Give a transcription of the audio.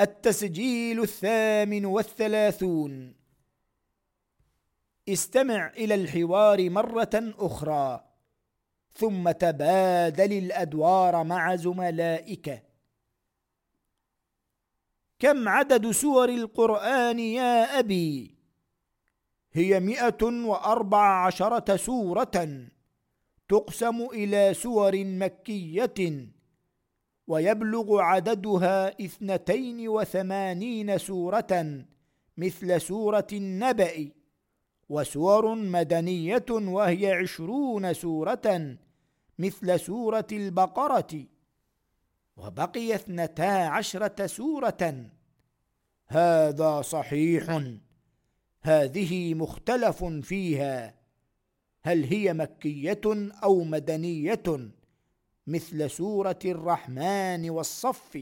التسجيل الثامن والثلاثون. استمع إلى الحوار مرة أخرى ثم تبادل الأدوار مع زملائك. كم عدد سور القرآن يا أبي؟ هي مئة وأربع عشرة سورة تقسم إلى سور مكية. ويبلغ عددها اثنتين وثمانين سورة مثل سورة النبأ وسور مدنية وهي عشرون سورة مثل سورة البقرة. وبقي اثنتا عشرة سورة. هذا صحيح. هذه مختلف فيها. هل هي مكية أو مدنية؟ مثل سورة الرحمن والصف.